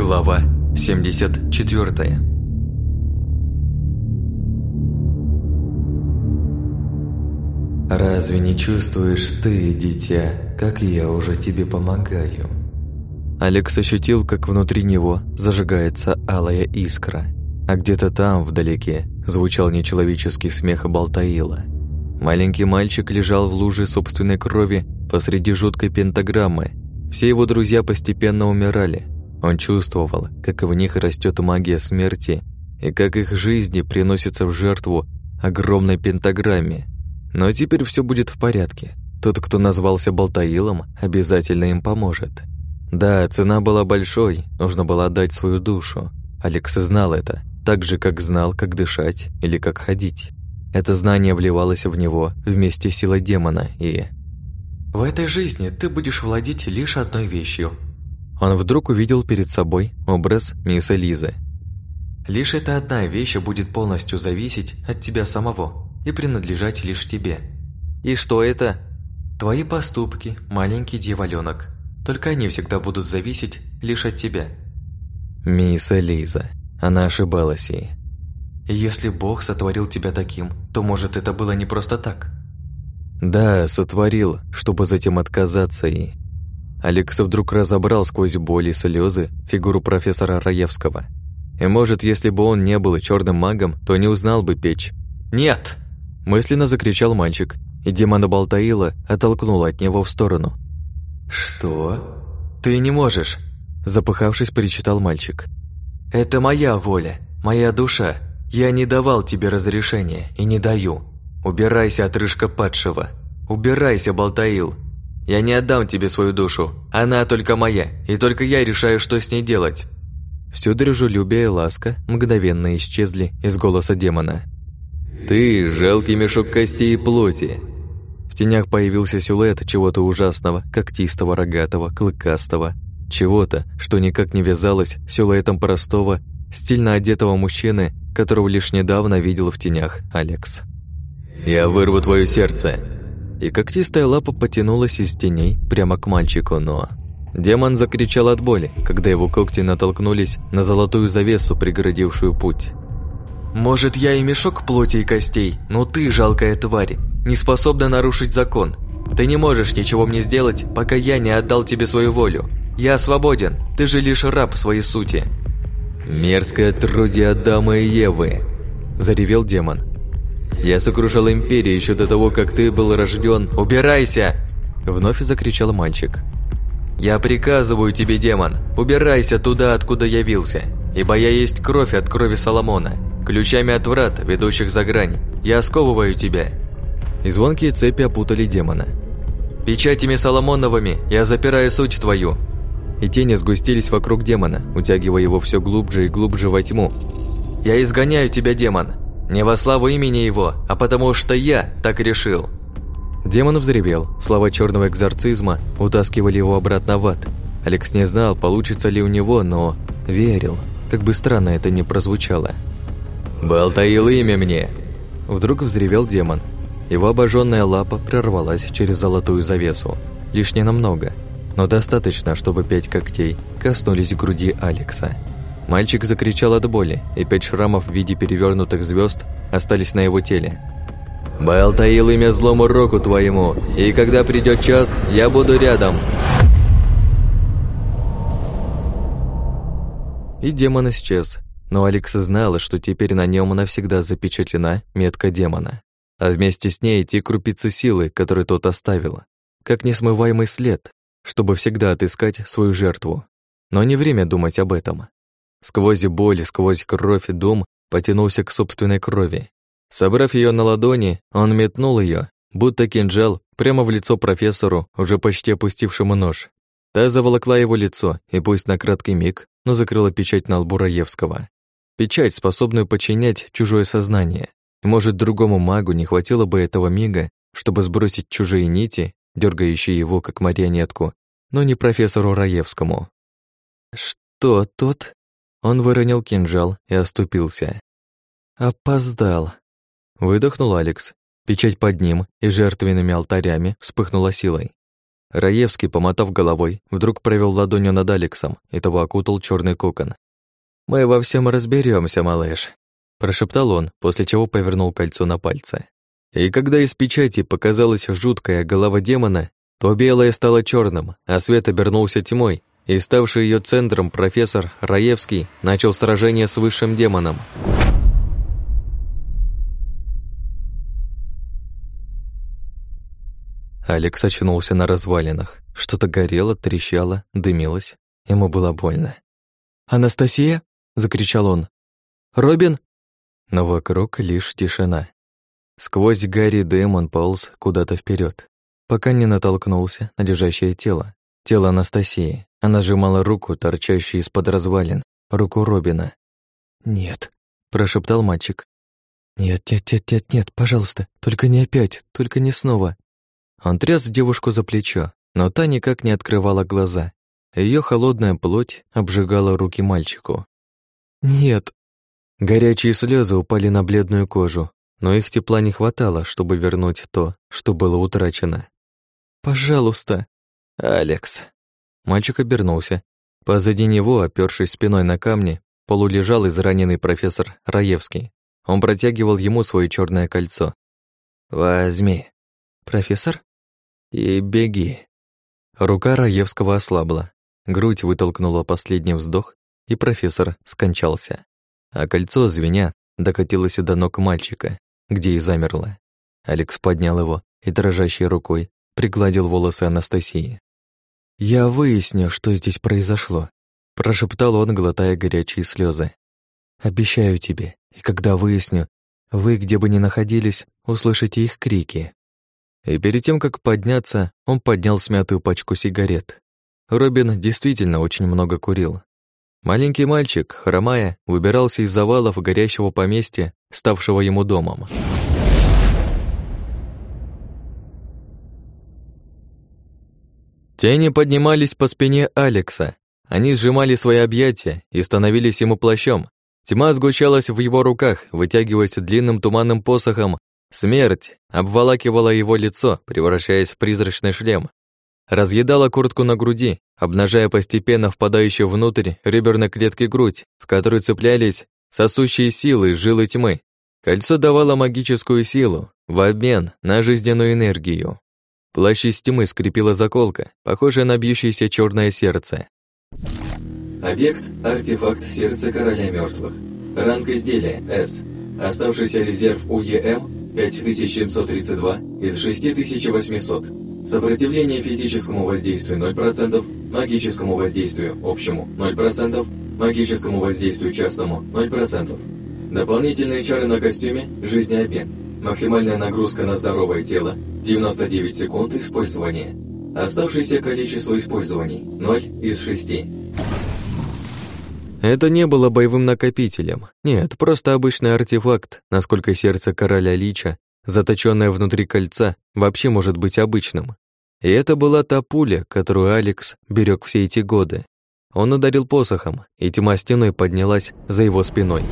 Глава 74 «Разве не чувствуешь ты, дитя, как я уже тебе помогаю?» Алекс ощутил, как внутри него зажигается алая искра, а где-то там, вдалеке, звучал нечеловеческий смех Балтаила. Маленький мальчик лежал в луже собственной крови посреди жуткой пентаграммы. Все его друзья постепенно умирали. Он чувствовал, как в них растет магия смерти и как их жизни приносятся в жертву огромной пентаграмме. Но теперь все будет в порядке. Тот, кто назвался Балтаилом, обязательно им поможет. Да, цена была большой, нужно было отдать свою душу. Алекс знал это, так же, как знал, как дышать или как ходить. Это знание вливалось в него вместе с силой демона и... «В этой жизни ты будешь владеть лишь одной вещью». Он вдруг увидел перед собой образ мисс Элизы. «Лишь эта одна вещь будет полностью зависеть от тебя самого и принадлежать лишь тебе». «И что это?» «Твои поступки, маленький дьяволёнок. Только они всегда будут зависеть лишь от тебя». Мисс Элиза. Она ошибалась ей. «Если Бог сотворил тебя таким, то, может, это было не просто так?» Да, сотворил, чтобы затем отказаться ей. Алекс вдруг разобрал сквозь боль и слезы фигуру профессора Раевского. И может, если бы он не был черным магом, то не узнал бы печь. «Нет!» Мысленно закричал мальчик, и демона Балтаила оттолкнула от него в сторону. «Что? Ты не можешь!» Запыхавшись, перечитал мальчик. «Это моя воля, моя душа. Я не давал тебе разрешения и не даю. Убирайся, отрыжка падшего. Убирайся, Балтаил. Я не отдам тебе свою душу. Она только моя, и только я решаю, что с ней делать». Всё дружелюбие и ласка мгновенно исчезли из голоса демона. «Ты – жалкий мешок костей и плоти!» В тенях появился силуэт чего-то ужасного, когтистого, рогатого, клыкастого. Чего-то, что никак не вязалось с силуэтом простого, стильно одетого мужчины, которого лишь недавно видел в тенях Алекс. «Я вырву твое сердце!» И когтистая лапа потянулась из теней прямо к мальчику, но... Демон закричал от боли, когда его когти натолкнулись на золотую завесу, преградившую путь. «Может, я и мешок плоти и костей, но ты, жалкая тварь, не способна нарушить закон. Ты не можешь ничего мне сделать, пока я не отдал тебе свою волю. Я свободен, ты же лишь раб своей сути». «Мерзкая труди Адама и Евы!» – заревел демон. «Я сокрушал империю еще до того, как ты был рожден. Убирайся!» – вновь закричал мальчик. «Я приказываю тебе, демон, убирайся туда, откуда явился, ибо я есть кровь от крови Соломона, ключами от врат, ведущих за грань. Я сковываю тебя». И звонкие цепи опутали демона. «Печатями Соломоновыми я запираю суть твою». И тени сгустились вокруг демона, утягивая его все глубже и глубже во тьму. «Я изгоняю тебя, демон, не во славу имени его, а потому что я так решил». Демон взревел. Слова черного экзорцизма утаскивали его обратно в ад. Алекс не знал, получится ли у него, но верил. Как бы странно это ни прозвучало. «Болтаил имя мне!» Вдруг взревел демон. Его обожженная лапа прорвалась через золотую завесу. Лишь ненамного, но достаточно, чтобы пять когтей коснулись груди Алекса. Мальчик закричал от боли, и пять шрамов в виде перевернутых звезд остались на его теле. Балтаил имя злому року твоему, и когда придет час, я буду рядом. И демон исчез, но Алекс знала, что теперь на нем навсегда запечатлена метка демона. А вместе с ней те крупицы силы, которые тот оставил, как несмываемый след, чтобы всегда отыскать свою жертву. Но не время думать об этом. Сквозь боль, сквозь кровь и дом потянулся к собственной крови, Собрав ее на ладони, он метнул ее, будто кинжал, прямо в лицо профессору, уже почти опустившему нож. Та заволокла его лицо, и пусть на краткий миг, но закрыла печать на лбу Раевского. Печать, способную подчинять чужое сознание. Может, другому магу не хватило бы этого мига, чтобы сбросить чужие нити, дергающие его как марионетку, но не профессору Раевскому. «Что тут?» Он выронил кинжал и оступился. «Опоздал», Выдохнул Алекс. Печать под ним и жертвенными алтарями вспыхнула силой. Раевский, помотав головой, вдруг провел ладонью над Алексом, и того окутал черный кокон. «Мы во всем разберемся, малыш», – прошептал он, после чего повернул кольцо на пальце. И когда из печати показалась жуткая голова демона, то белое стало черным, а свет обернулся тьмой, и ставший ее центром профессор Раевский начал сражение с высшим демоном. Алекс очнулся на развалинах. Что-то горело, трещало, дымилось. Ему было больно. «Анастасия?» — закричал он. «Робин?» Но вокруг лишь тишина. Сквозь Гарри дым он полз куда-то вперед, пока не натолкнулся на лежащее тело. Тело Анастасии. Она сжимала руку, торчащую из-под развалин, руку Робина. «Нет», — прошептал мальчик. «Нет, нет, нет, нет, нет, пожалуйста, только не опять, только не снова». Он тряс девушку за плечо, но та никак не открывала глаза. Ее холодная плоть обжигала руки мальчику. «Нет». Горячие слезы упали на бледную кожу, но их тепла не хватало, чтобы вернуть то, что было утрачено. «Пожалуйста». «Алекс». Мальчик обернулся. Позади него, опёршись спиной на камни, полулежал израненный профессор Раевский. Он протягивал ему свое черное кольцо. «Возьми». «Профессор?» и беги». Рука Раевского ослабла, грудь вытолкнула последний вздох, и профессор скончался. А кольцо, звеня, докатилось до ног мальчика, где и замерло. Алекс поднял его и дрожащей рукой пригладил волосы Анастасии. «Я выясню, что здесь произошло», – прошептал он, глотая горячие слезы. «Обещаю тебе, и когда выясню, вы, где бы ни находились, услышите их крики». И перед тем, как подняться, он поднял смятую пачку сигарет. Робин действительно очень много курил. Маленький мальчик, хромая, выбирался из завалов горящего поместья, ставшего ему домом. Тени поднимались по спине Алекса. Они сжимали свои объятия и становились ему плащом. Тьма сгущалась в его руках, вытягиваясь длинным туманным посохом Смерть обволакивала его лицо, превращаясь в призрачный шлем. Разъедала куртку на груди, обнажая постепенно впадающую внутрь реберной клетки грудь, в которую цеплялись сосущие силы жилы тьмы. Кольцо давало магическую силу в обмен на жизненную энергию. Плащ из тьмы скрепила заколка, похожая на бьющееся черное сердце. Объект – артефакт сердца короля мертвых. Ранг изделия – С. Оставшийся резерв УЕМ 5732 из 6800. Сопротивление физическому воздействию 0%, магическому воздействию общему 0%, магическому воздействию частному 0%. Дополнительные чары на костюме – жизнеобмен. Максимальная нагрузка на здоровое тело – 99 секунд использования. Оставшееся количество использований – 0 из 6. Это не было боевым накопителем. Нет, просто обычный артефакт, насколько сердце короля Лича, заточенное внутри кольца, вообще может быть обычным. И это была та пуля, которую Алекс берег все эти годы. Он ударил посохом, и тьма стеной поднялась за его спиной.